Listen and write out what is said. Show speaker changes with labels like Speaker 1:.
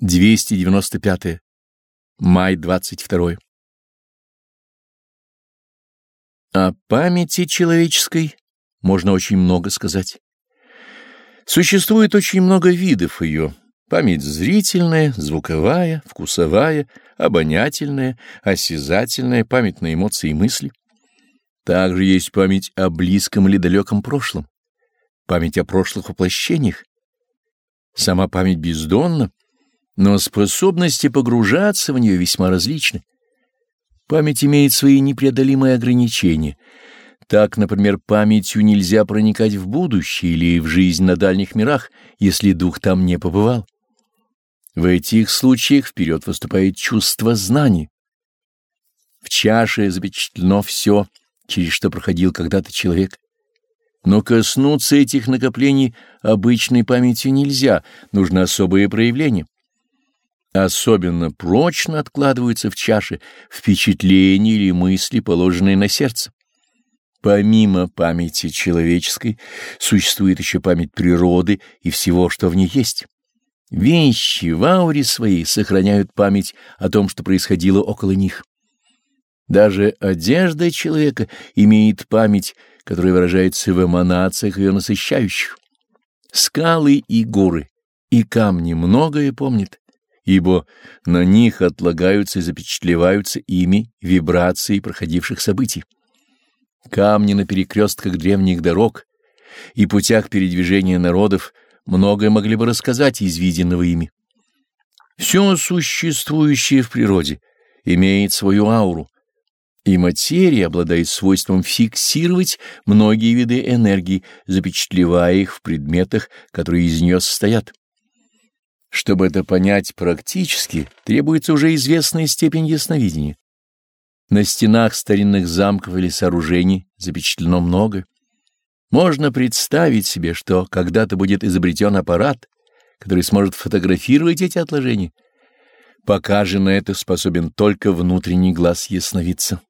Speaker 1: 295. Май 22. О памяти человеческой можно очень много сказать. Существует очень много видов ее. Память зрительная, звуковая, вкусовая, обонятельная, осязательная, память на эмоции и мысли. Также есть память о близком или далеком прошлом, память о прошлых воплощениях. Сама память бездонна, но способности погружаться в нее весьма различны. Память имеет свои непреодолимые ограничения. Так, например, памятью нельзя проникать в будущее или в жизнь на дальних мирах, если дух там не побывал. В этих случаях вперед выступает чувство знаний. В чаше запечатлено все, через что проходил когда-то человек. Но коснуться этих накоплений обычной памятью нельзя, нужно особое проявление. Особенно прочно откладываются в чаше впечатления или мысли, положенные на сердце. Помимо памяти человеческой существует еще память природы и всего, что в ней есть. Вещи в ауре своей сохраняют память о том, что происходило около них. Даже одежда человека имеет память, которая выражается в эманациях ее насыщающих. Скалы и горы, и камни многое помнят ибо на них отлагаются и запечатлеваются ими вибрации проходивших событий. Камни на перекрестках древних дорог и путях передвижения народов многое могли бы рассказать из виденного ими. Все существующее в природе имеет свою ауру, и материя обладает свойством фиксировать многие виды энергии, запечатлевая их в предметах, которые из нее состоят. Чтобы это понять практически, требуется уже известная степень ясновидения. На стенах старинных замков или сооружений запечатлено много. Можно представить себе, что когда-то будет изобретен аппарат, который сможет фотографировать эти отложения. Пока же на это способен только внутренний глаз ясновидца.